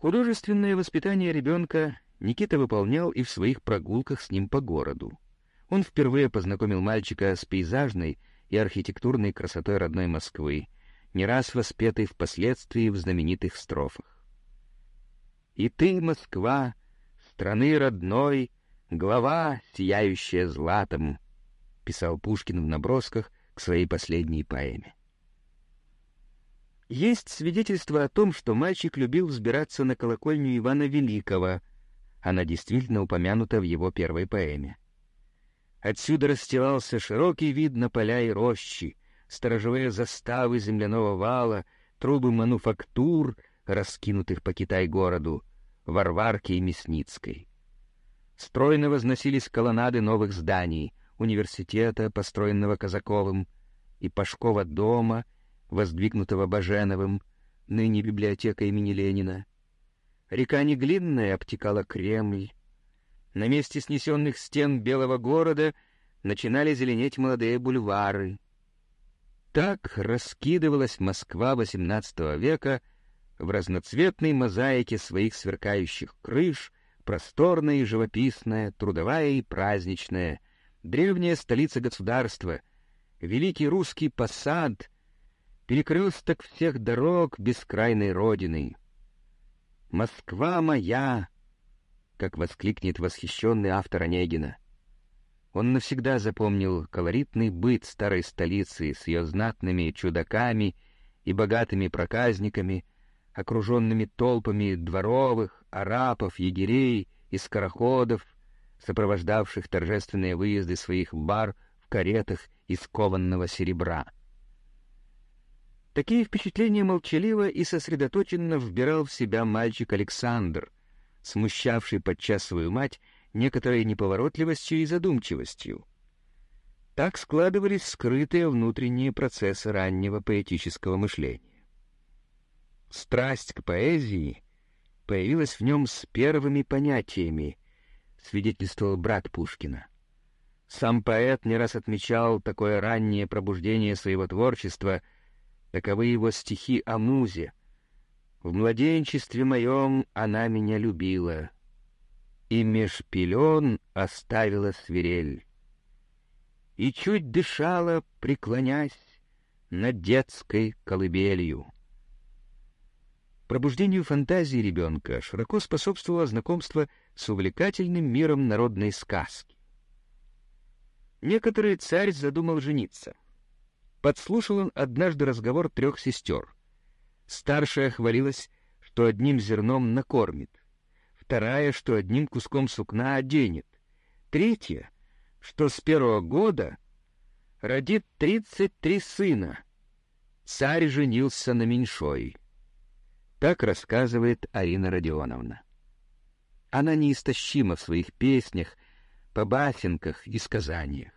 Художественное воспитание ребенка Никита выполнял и в своих прогулках с ним по городу. Он впервые познакомил мальчика с пейзажной и архитектурной красотой родной Москвы, не раз воспетой впоследствии в знаменитых строфах. «И ты, Москва, страны родной, глава, сияющая златом», — писал Пушкин в набросках к своей последней поэме. Есть свидетельство о том, что мальчик любил взбираться на колокольню Ивана Великого. Она действительно упомянута в его первой поэме. Отсюда расстилался широкий вид на поля и рощи, сторожевые заставы земляного вала, трубы мануфактур, раскинутых по Китай-городу, Варварке и Мясницкой. Стройно возносились колоннады новых зданий, университета, построенного Казаковым, и Пашкова дома — воздвигнутого Баженовым, ныне библиотека имени Ленина. Река Неглинная обтекала Кремль. На месте снесенных стен Белого города начинали зеленеть молодые бульвары. Так раскидывалась Москва XVIII века в разноцветной мозаике своих сверкающих крыш, просторная и живописная, трудовая и праздничная, древняя столица государства, великий русский посад — перекресток всех дорог бескрайной родины. «Москва моя!» — как воскликнет восхищенный автор Онегина. Он навсегда запомнил колоритный быт старой столицы с ее знатными чудаками и богатыми проказниками, окруженными толпами дворовых, арапов, егерей и скороходов, сопровождавших торжественные выезды своих бар в каретах из кованного серебра. Такие впечатления молчаливо и сосредоточенно вбирал в себя мальчик Александр, смущавший подчас свою мать некоторой неповоротливостью и задумчивостью. Так складывались скрытые внутренние процессы раннего поэтического мышления. Страсть к поэзии появилась в нем с первыми понятиями, свидетельствовал брат Пушкина. Сам поэт не раз отмечал такое раннее пробуждение своего творчества — Таковы его стихи о музе. В младенчестве моем она меня любила, И меж пелен оставила свирель. И чуть дышала, преклонясь над детской колыбелью. Пробуждению фантазии ребенка широко способствовало знакомство с увлекательным миром народной сказки. Некоторый царь задумал жениться — подслушал он однажды разговор трех сестер. Старшая хвалилась, что одним зерном накормит, вторая, что одним куском сукна оденет, третья, что с первого года родит тридцать три сына. Царь женился на меньшой. Так рассказывает Арина Родионовна. Она неистощима в своих песнях, побасенках и сказаниях.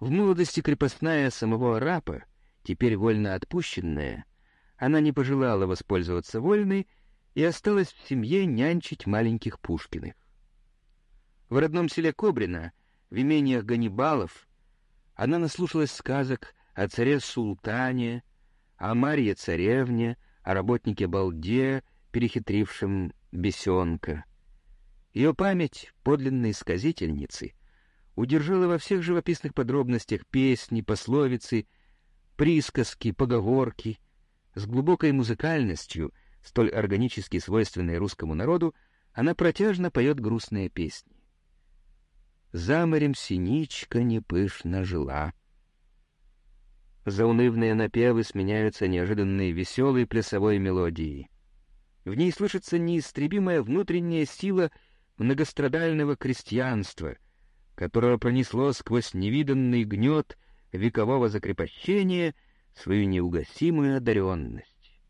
В молодости крепостная самого рапа, теперь вольно отпущенная, она не пожелала воспользоваться вольной и осталась в семье нянчить маленьких Пушкиных. В родном селе Кобрино, в имениях Ганнибалов, она наслушалась сказок о царе-султане, о Марье-царевне, о работнике Балде, перехитрившем бесенка. Ее память подлинной сказительницы — удержала во всех живописных подробностях песни, пословицы, присказки, поговорки. С глубокой музыкальностью, столь органически свойственной русскому народу, она протяжно поет грустные песни. «За морем синичка непышно жила». Заунывные напевы сменяются неожиданной веселой плясовой мелодией. В ней слышится неистребимая внутренняя сила многострадального крестьянства — которое пронесло сквозь невиданный гнет векового закрепощения свою неугасимую одаренность.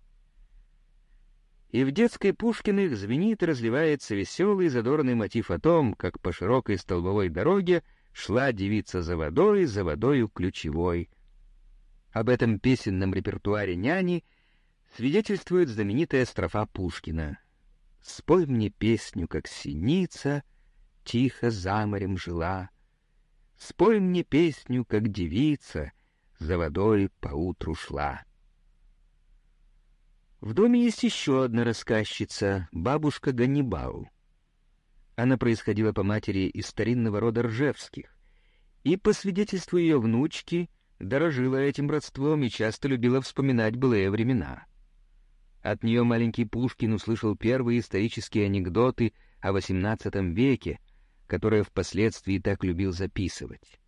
И в детской Пушкиных звенит разливается веселый задорный мотив о том, как по широкой столбовой дороге шла девица за водой, за водою ключевой. Об этом песенном репертуаре няни свидетельствует знаменитая строфа Пушкина. «Спой мне песню, как синица, тихо за морем жила. Спой мне песню, как девица, за водой поутру шла. В доме есть еще одна рассказчица, бабушка Ганнибал. Она происходила по матери из старинного рода Ржевских, и, по свидетельству ее внучки, дорожила этим родством и часто любила вспоминать былые времена. От нее маленький Пушкин услышал первые исторические анекдоты о XVIII веке, которые впоследствии так любил записывать.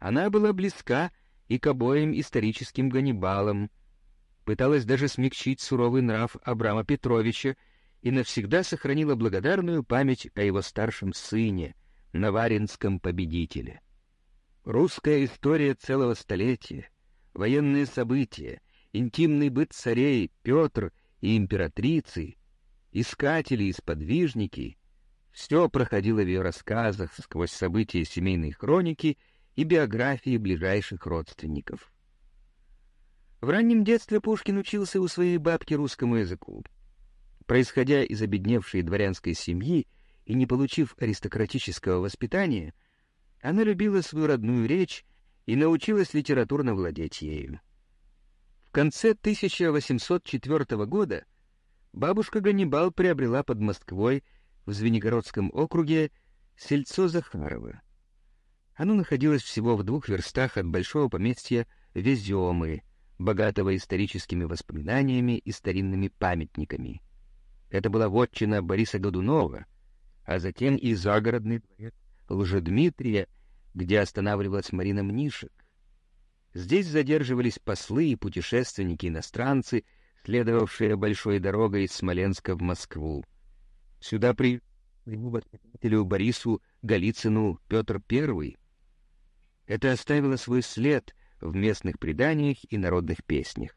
Она была близка и к обоим историческим Ганнибалам, пыталась даже смягчить суровый нрав Абрама Петровича и навсегда сохранила благодарную память о его старшем сыне, наваринском победителе. Русская история целого столетия, военные события, интимный быт царей Петр и императрицы, искатели и сподвижники — все проходило в ее рассказах сквозь события семейной хроники и биографии ближайших родственников. В раннем детстве Пушкин учился у своей бабки русскому языку. Происходя из обедневшей дворянской семьи и не получив аристократического воспитания — она любила свою родную речь и научилась литературно владеть ею. В конце 1804 года бабушка Ганнибал приобрела под Москвой в Звенигородском округе сельцо Захарова. Оно находилось всего в двух верстах от большого поместья Веземы, богатого историческими воспоминаниями и старинными памятниками. Это была вотчина Бориса Годунова, а затем и загородный дворец Лжедмитрия где останавливалась Марина Мнишек. Здесь задерживались послы и путешественники-иностранцы, следовавшие большой дорогой из Смоленска в Москву. Сюда при его воспитателю Борису Голицыну Петр I. Это оставило свой след в местных преданиях и народных песнях.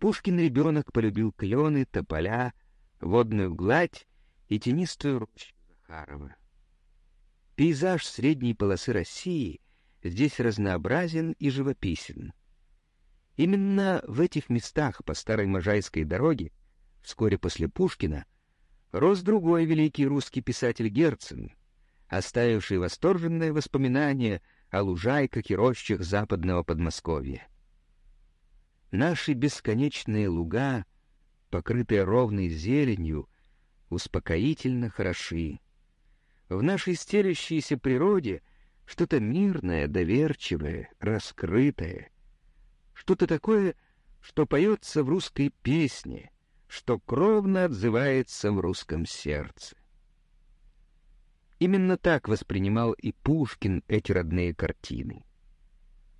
Пушкин ребенок полюбил клены, тополя, водную гладь и тенистую рощу Захарова. Пейзаж средней полосы России здесь разнообразен и живописен. Именно в этих местах по старой Можайской дороге, вскоре после Пушкина, рос другой великий русский писатель Герцен, оставивший восторженное воспоминание о лужайках и рощах западного Подмосковья. Наши бесконечные луга, покрытые ровной зеленью, успокоительно хороши в нашей стелющейся природе что-то мирное, доверчивое, раскрытое, что-то такое, что поется в русской песне, что кровно отзывается в русском сердце. Именно так воспринимал и Пушкин эти родные картины.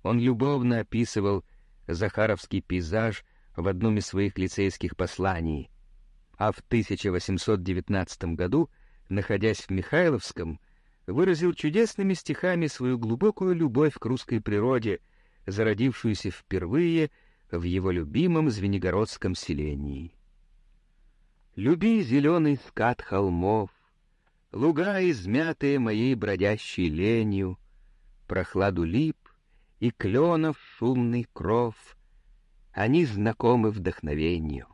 Он любовно описывал захаровский пейзаж в одном из своих лицейских посланий, а в 1819 году — находясь в Михайловском, выразил чудесными стихами свою глубокую любовь к русской природе, зародившуюся впервые в его любимом Звенигородском селении. «Люби зеленый скат холмов, луга, измятые моей бродящей ленью, прохладу лип и кленов шумный кров, они знакомы вдохновению.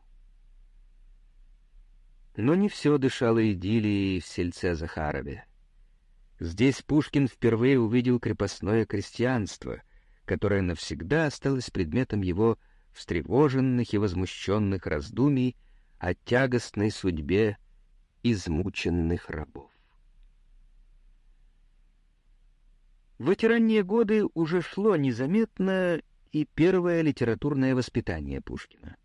Но не все дышало идиллией в сельце Захарове. Здесь Пушкин впервые увидел крепостное крестьянство, которое навсегда осталось предметом его встревоженных и возмущенных раздумий о тягостной судьбе измученных рабов. В эти ранние годы уже шло незаметно и первое литературное воспитание Пушкина.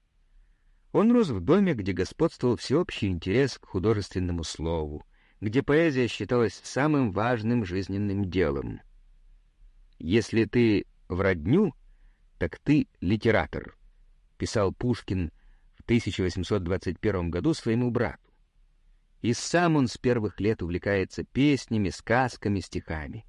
Он рос в доме, где господствовал всеобщий интерес к художественному слову, где поэзия считалась самым важным жизненным делом. «Если ты в родню, так ты литератор», — писал Пушкин 1821 году своему брату. И сам он с первых лет увлекается песнями, сказками, стихами.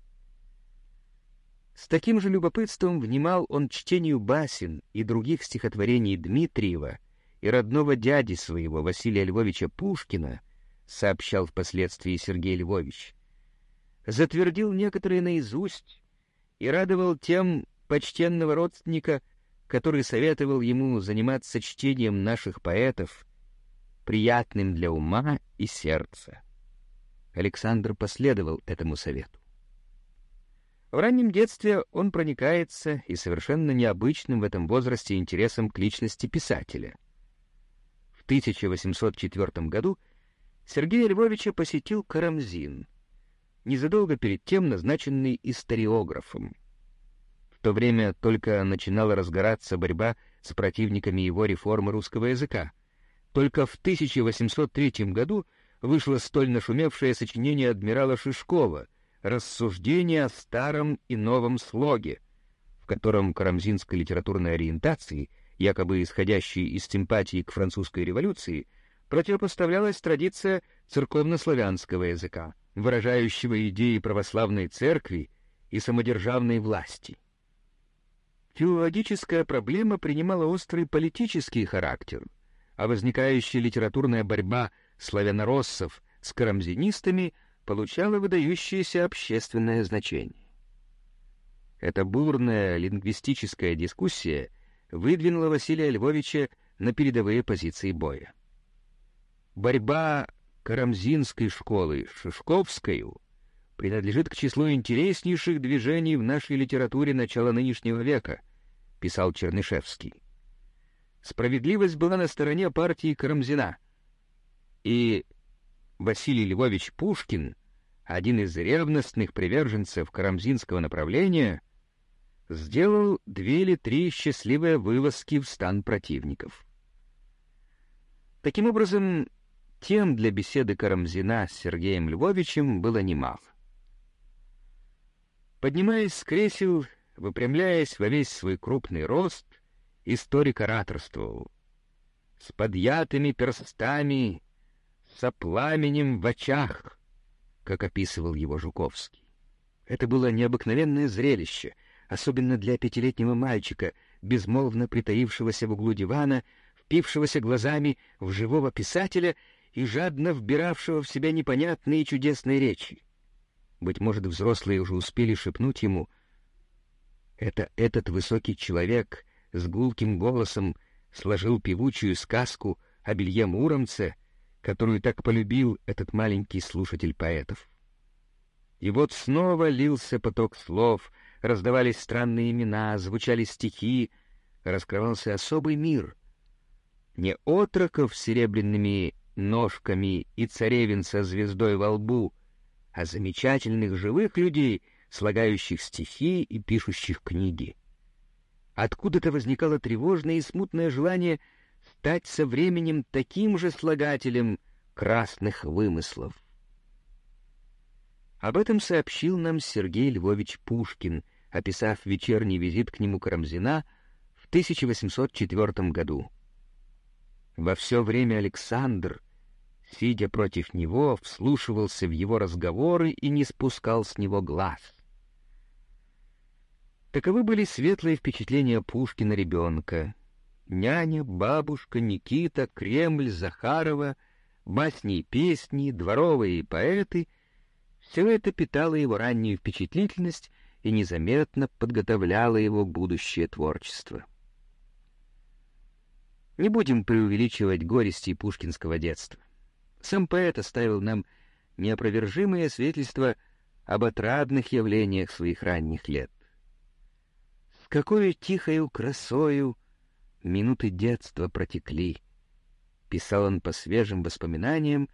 С таким же любопытством внимал он чтению басен и других стихотворений Дмитриева — и родного дяди своего, Василия Львовича Пушкина, сообщал впоследствии Сергей Львович, затвердил некоторые наизусть и радовал тем почтенного родственника, который советовал ему заниматься чтением наших поэтов, приятным для ума и сердца. Александр последовал этому совету. В раннем детстве он проникается и совершенно необычным в этом возрасте интересом к личности писателя. В 1804 году Сергея Львовича посетил Карамзин, незадолго перед тем назначенный историографом. То время только начинала разгораться борьба с противниками его реформы русского языка. Только в 1803 году вышло столь нашумевшее сочинение адмирала Шишкова «Рассуждение о старом и новом слоге», в котором карамзинской литературной ориентации, якобы исходящей из симпатии к французской революции, противопоставлялась традиция церковнославянского языка, выражающего идеи православной церкви и самодержавной власти. Филологическая проблема принимала острый политический характер, а возникающая литературная борьба славянороссов с карамзинистами получала выдающееся общественное значение. Эта бурная лингвистическая дискуссия выдвинула Василия Львовича на передовые позиции боя. Борьба Карамзинской школы с Шишковскою принадлежит к числу интереснейших движений в нашей литературе начала нынешнего века, писал Чернышевский. Справедливость была на стороне партии Карамзина, и Василий Львович Пушкин, один из ревностных приверженцев карамзинского направления, сделал две или три счастливые вылазки в стан противников. Таким образом, тем для беседы Карамзина с Сергеем Львовичем было немало. Поднимаясь с кресел, выпрямляясь во весь свой крупный рост, историк ораторствовал. С подъятыми перстами, со пламенем в очах, как описывал его Жуковский. Это было необыкновенное зрелище, особенно для пятилетнего мальчика, безмолвно притаившегося в углу дивана, впившегося глазами в живого писателя и жадно вбиравшего в себя непонятные чудесные речи. Быть может, взрослые уже успели шепнуть ему «Это этот высокий человек с гулким голосом сложил певучую сказку о белье Муромце, которую так полюбил этот маленький слушатель поэтов». И вот снова лился поток слов, раздавались странные имена, звучали стихи, раскрывался особый мир. Не отроков с серебряными ножками и царевин со звездой во лбу, а замечательных живых людей, слагающих стихи и пишущих книги. Откуда-то возникало тревожное и смутное желание стать со временем таким же слагателем красных вымыслов. Об этом сообщил нам Сергей Львович Пушкин, описав вечерний визит к нему Карамзина в 1804 году. Во все время Александр сидя против него, вслушивался в его разговоры и не спускал с него глаз. Таковы были светлые впечатления Пушкина ребенка. Няня, бабушка, Никита, Кремль, Захарова, басни и песни, дворовые поэты — все это питало его раннюю впечатлительность и незаметно подготовляло его будущее творчество. Не будем преувеличивать горести пушкинского детства. Сам поэт оставил нам неопровержимое свидетельство об отрадных явлениях своих ранних лет. С какой тихою красою минуты детства протекли, писал он по свежим воспоминаниям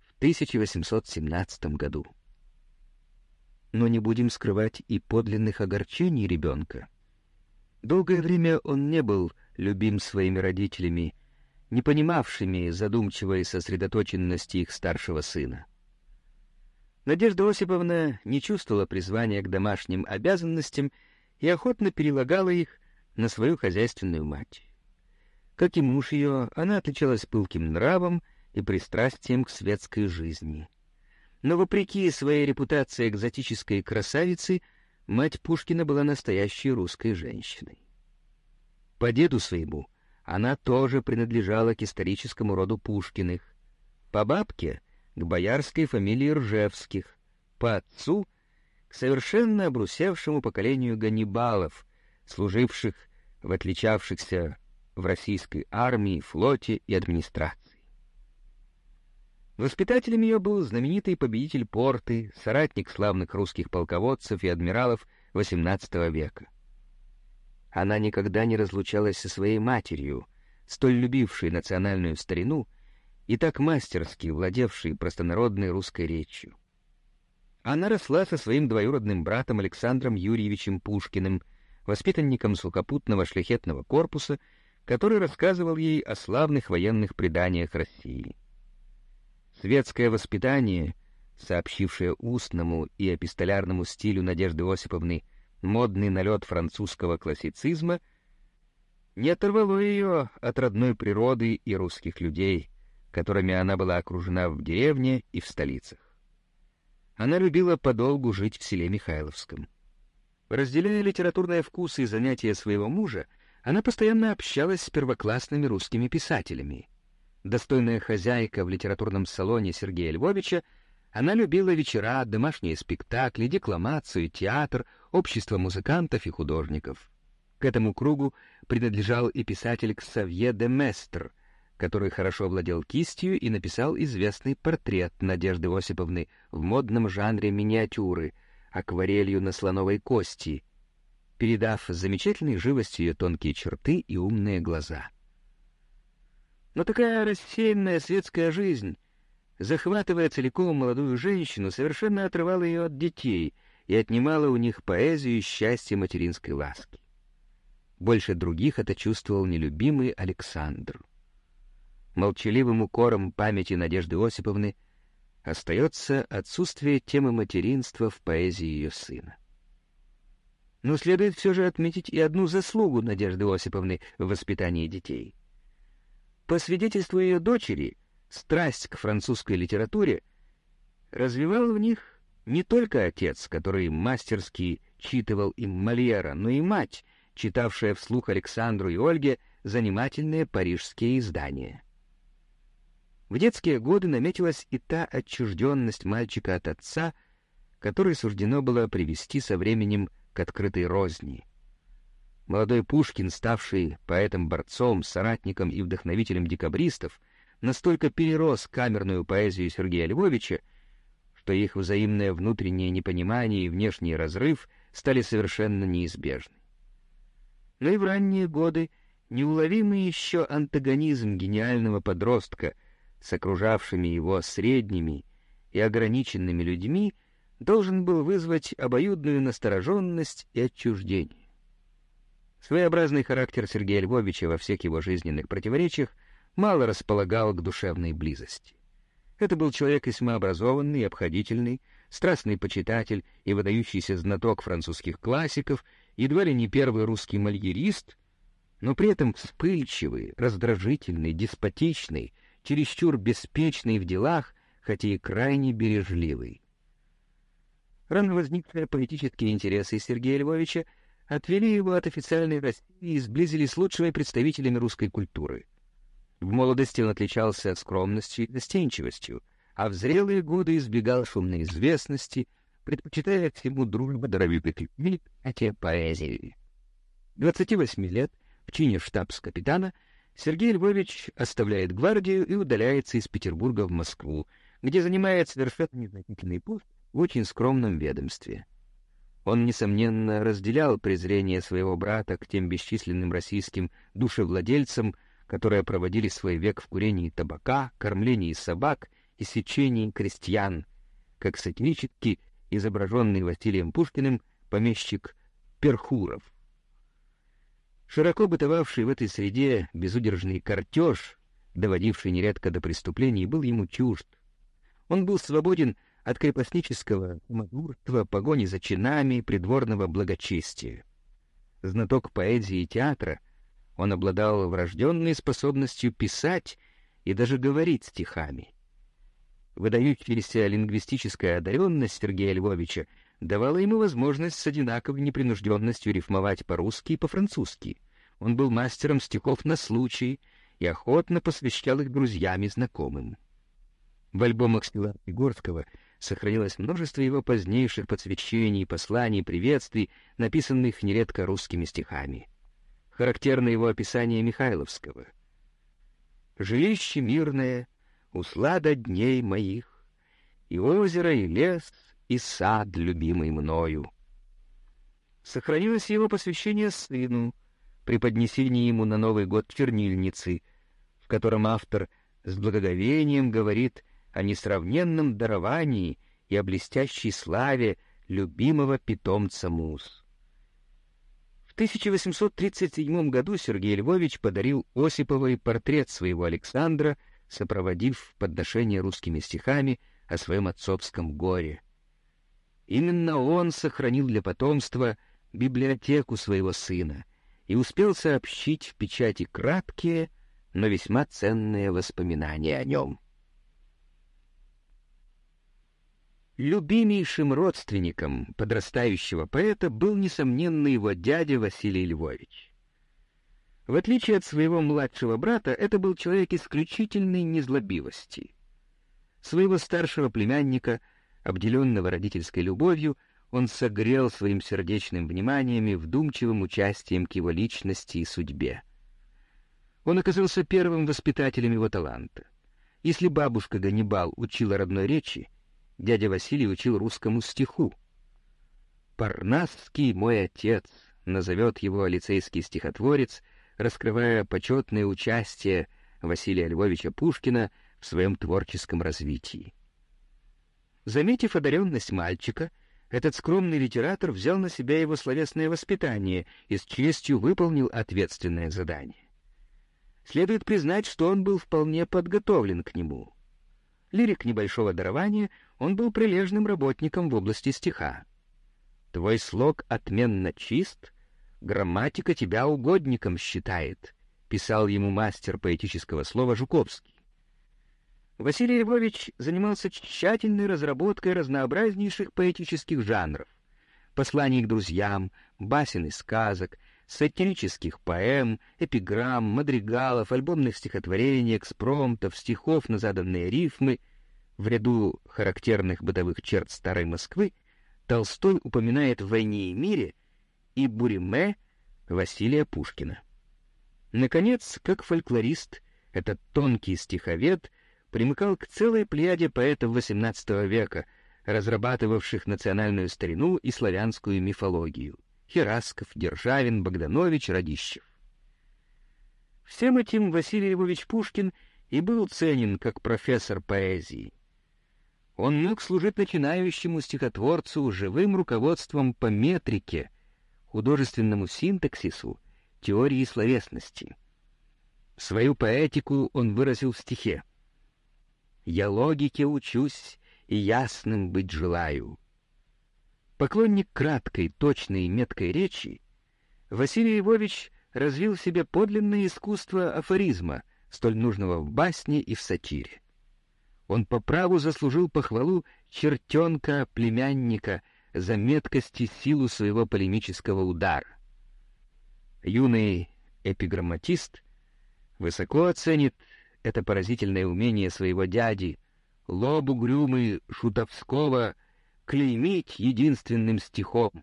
в 1817 году. Но не будем скрывать и подлинных огорчений ребенка. Долгое время он не был любим своими родителями не понимавшими задумчивой сосредоточенности их старшего сына. Надежда Осиповна не чувствовала призвания к домашним обязанностям и охотно перелагала их на свою хозяйственную мать. Как и муж ее, она отличалась пылким нравом и пристрастием к светской жизни. Но вопреки своей репутации экзотической красавицы, мать Пушкина была настоящей русской женщиной. По деду своему — она тоже принадлежала к историческому роду Пушкиных, по бабке — к боярской фамилии Ржевских, по отцу — к совершенно обрусевшему поколению Ганнибалов, служивших в отличавшихся в российской армии, флоте и администрации. Воспитателем ее был знаменитый победитель Порты, соратник славных русских полководцев и адмиралов XVIII века. Она никогда не разлучалась со своей матерью, столь любившей национальную старину и так мастерски владевшей простонародной русской речью. Она росла со своим двоюродным братом Александром Юрьевичем Пушкиным, воспитанником сухопутного шляхетного корпуса, который рассказывал ей о славных военных преданиях России. Светское воспитание, сообщившее устному и эпистолярному стилю Надежды Осиповны модный налет французского классицизма, не оторвало ее от родной природы и русских людей, которыми она была окружена в деревне и в столицах. Она любила подолгу жить в селе Михайловском. Разделяя литературные вкусы и занятия своего мужа, она постоянно общалась с первоклассными русскими писателями. Достойная хозяйка в литературном салоне Сергея Львовича, она любила вечера, домашние спектакли, декламацию, театр, общество музыкантов и художников. К этому кругу принадлежал и писатель Ксавье де Местр, который хорошо владел кистью и написал известный портрет Надежды Осиповны в модном жанре миниатюры, акварелью на слоновой кости, передав замечательной живостью ее тонкие черты и умные глаза. Но такая рассеянная светская жизнь, захватывая целиком молодую женщину, совершенно отрывала ее от детей и отнимала у них поэзию и счастье материнской ласки. Больше других это чувствовал нелюбимый Александр молчаливым укором памяти Надежды Осиповны остается отсутствие темы материнства в поэзии ее сына. Но следует все же отметить и одну заслугу Надежды Осиповны в воспитании детей. По свидетельству ее дочери, страсть к французской литературе развивал в них не только отец, который мастерски читывал им Мольера, но и мать, читавшая вслух Александру и Ольге занимательные парижские издания. В детские годы наметилась и та отчужденность мальчика от отца, которой суждено было привести со временем к открытой розни. Молодой Пушкин, ставший поэтом-борцом, соратником и вдохновителем декабристов, настолько перерос камерную поэзию Сергея Львовича, что их взаимное внутреннее непонимание и внешний разрыв стали совершенно неизбежны. Но и в ранние годы неуловимый еще антагонизм гениального подростка — с окружавшими его средними и ограниченными людьми должен был вызвать обоюдную настороженность и отчуждение. Своеобразный характер Сергея Львовича во всех его жизненных противоречиях мало располагал к душевной близости. Это был человек весьма образованный, обходительный, страстный почитатель и выдающийся знаток французских классиков, едва ли не первый русский мальерист, но при этом вспыльчивый, раздражительный, деспотичный, чересчур беспечный в делах, хотя и крайне бережливый. Рано возникшие политические интересы Сергея Львовича отвели его от официальной России и сблизили с лучшими представителями русской культуры. В молодости он отличался скромностью и застенчивостью, а в зрелые годы избегал шумной известности, предпочитая всему дружбу даровитых людьми, а те поэзии. 28 лет в чине штабс-капитана — Сергей Львович оставляет гвардию и удаляется из Петербурга в Москву, где занимает совершенно незначительный пост в очень скромном ведомстве. Он, несомненно, разделял презрение своего брата к тем бесчисленным российским душевладельцам, которые проводили свой век в курении табака, кормлении собак и сечении крестьян, как сатирически изображенный Василием Пушкиным помещик Перхуров — Широко бытовавший в этой среде безудержный картеж, доводивший нередко до преступлений, был ему чужд. Он был свободен от крепостнического самодурства, погони за чинами, придворного благочестия. Знаток поэзии и театра, он обладал врожденной способностью писать и даже говорить стихами. Выдающаяся лингвистическая одаренность Сергея Львовича давала ему возможность с одинаковой непринужденностью рифмовать по-русски и по-французски. Он был мастером стихов на случай и охотно посвящал их друзьям и знакомым. В альбомах Стила Егорского сохранилось множество его позднейших посвящений, посланий, приветствий, написанных нередко русскими стихами. Характерно его описание Михайловского. «Жилище мирное, услада дней моих, и озеро, и лес — и сад, любимый мною. сохранилось его посвящение сыну при поднесении ему на Новый год чернильницы, в котором автор с благоговением говорит о несравненном даровании и о блестящей славе любимого питомца Мус. В 1837 году Сергей Львович подарил Осиповой портрет своего Александра, сопроводив подношение русскими стихами о своем отцовском горе. Именно он сохранил для потомства библиотеку своего сына и успел сообщить в печати краткие, но весьма ценные воспоминания о нем. Любимейшим родственником подрастающего поэта был, несомненно, его дядя Василий Львович. В отличие от своего младшего брата, это был человек исключительной незлобивости. Своего старшего племянника, обделенного родительской любовью, он согрел своим сердечным вниманием и вдумчивым участием к его личности и судьбе. Он оказался первым воспитателем его таланта. Если бабушка Ганнибал учила родной речи, дядя Василий учил русскому стиху. «Парнасский мой отец», — назовет его лицейский стихотворец, раскрывая почетное участие Василия Львовича Пушкина в своем творческом развитии. Заметив одаренность мальчика, этот скромный литератор взял на себя его словесное воспитание и с честью выполнил ответственное задание. Следует признать, что он был вполне подготовлен к нему. Лирик небольшого дарования, он был прилежным работником в области стиха. «Твой слог отменно чист, грамматика тебя угодником считает», писал ему мастер поэтического слова Жуковский. Василий Львович занимался тщательной разработкой разнообразнейших поэтических жанров, посланий к друзьям, басен и сказок, сатирических поэм, эпиграмм, мадригалов, альбомных стихотворений, экспромтов, стихов на заданные рифмы. В ряду характерных бытовых черт старой Москвы Толстой упоминает в «Войне и мире» и Буриме Василия Пушкина. Наконец, как фольклорист, этот тонкий стиховед примыкал к целой плеяде поэтов XVIII века, разрабатывавших национальную старину и славянскую мифологию — Херасков, Державин, Богданович, Радищев. Всем этим Василий Львович Пушкин и был ценен как профессор поэзии. Он мог служить начинающему стихотворцу живым руководством по метрике, художественному синтаксису, теории словесности. Свою поэтику он выразил в стихе — я логике учусь и ясным быть желаю. Поклонник краткой, точной и меткой речи, Василий Львович развил в себе подлинное искусство афоризма, столь нужного в басне и в сатире. Он по праву заслужил похвалу чертенка, племянника, за меткость и силу своего полемического удара. Юный эпиграмматист высоко оценит это поразительное умение своего дяди, лоб угрюмый Шутовского, клеймить единственным стихом.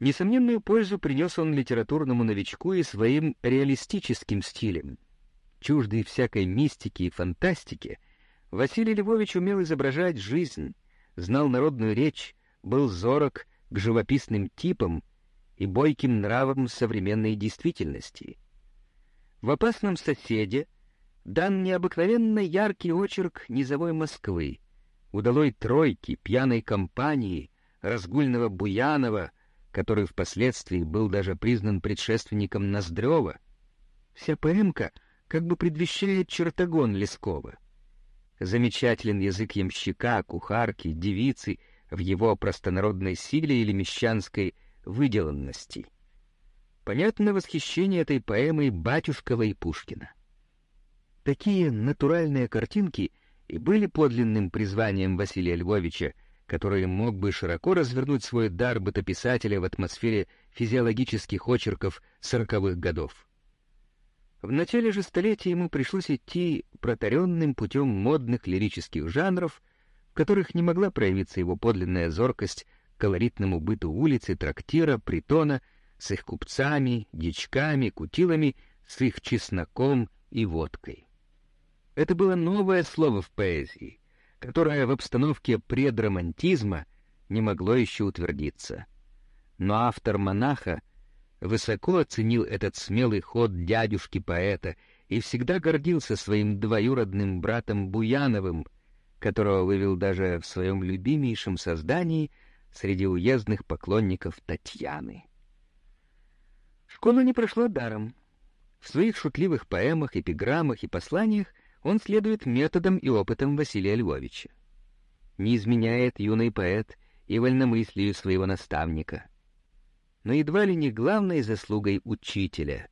Несомненную пользу принес он литературному новичку и своим реалистическим стилем. Чуждый всякой мистики и фантастики, Василий Львович умел изображать жизнь, знал народную речь, был зорок к живописным типам и бойким нравам современной действительности — в «Опасном соседе» дан необыкновенно яркий очерк низовой Москвы, удалой тройки, пьяной компании, разгульного Буянова, который впоследствии был даже признан предшественником Ноздрева. Вся поэмка как бы предвещает чертогон Лескова. Замечателен язык ямщика, кухарки, девицы в его простонародной силе или мещанской выделанности — Понятно восхищение этой поэмой Батюшкова и Пушкина. Такие натуральные картинки и были подлинным призванием Василия Львовича, который мог бы широко развернуть свой дар бытописателя в атмосфере физиологических очерков сороковых годов. В начале же столетия ему пришлось идти протаренным путем модных лирических жанров, в которых не могла проявиться его подлинная зоркость колоритному быту улицы, трактира, притона — с их купцами, дичками, кутилами, с их чесноком и водкой. Это было новое слово в поэзии, которое в обстановке предромантизма не могло еще утвердиться. Но автор «Монаха» высоко оценил этот смелый ход дядюшки-поэта и всегда гордился своим двоюродным братом Буяновым, которого вывел даже в своем любимейшем создании среди уездных поклонников Татьяны. Школа не прошла даром. В своих шутливых поэмах, эпиграммах и посланиях он следует методам и опытам Василия Львовича. Не изменяет юный поэт и вольномыслию своего наставника. Но едва ли не главной заслугой учителя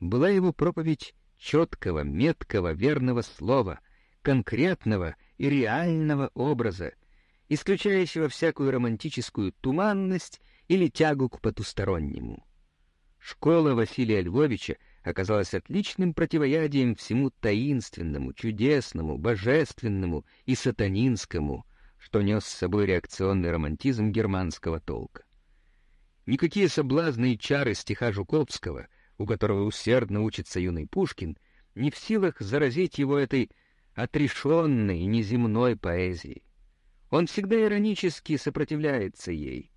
была его проповедь четкого, меткого, верного слова, конкретного и реального образа, исключающего всякую романтическую туманность или тягу к потустороннему. Школа Василия Львовича оказалась отличным противоядием всему таинственному, чудесному, божественному и сатанинскому, что нес с собой реакционный романтизм германского толка. Никакие соблазны и чары стиха Жуковского, у которого усердно учится юный Пушкин, не в силах заразить его этой отрешенной, неземной поэзией. Он всегда иронически сопротивляется ей.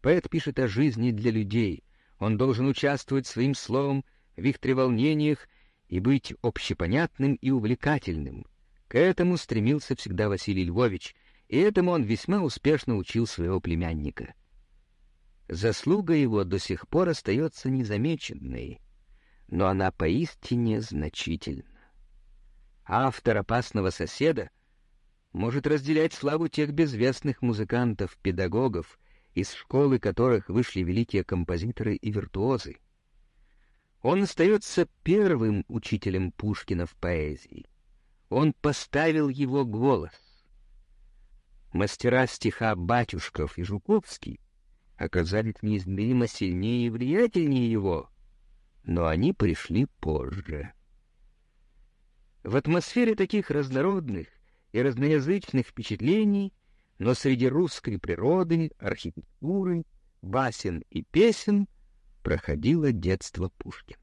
Поэт пишет о жизни для людей — он должен участвовать своим словом в их треволнениях и быть общепонятным и увлекательным. К этому стремился всегда Василий Львович, и этому он весьма успешно учил своего племянника. Заслуга его до сих пор остается незамеченной, но она поистине значительна. Автор «Опасного соседа» может разделять славу тех безвестных музыкантов, педагогов, из школы которых вышли великие композиторы и виртуозы. Он остается первым учителем Пушкина в поэзии. Он поставил его голос. Мастера стиха Батюшков и Жуковский оказались неизмеримо сильнее и влиятельнее его, но они пришли позже. В атмосфере таких разнородных и разноязычных впечатлений но среди русской природы, архитектуры, басен и песен проходило детство Пушкина.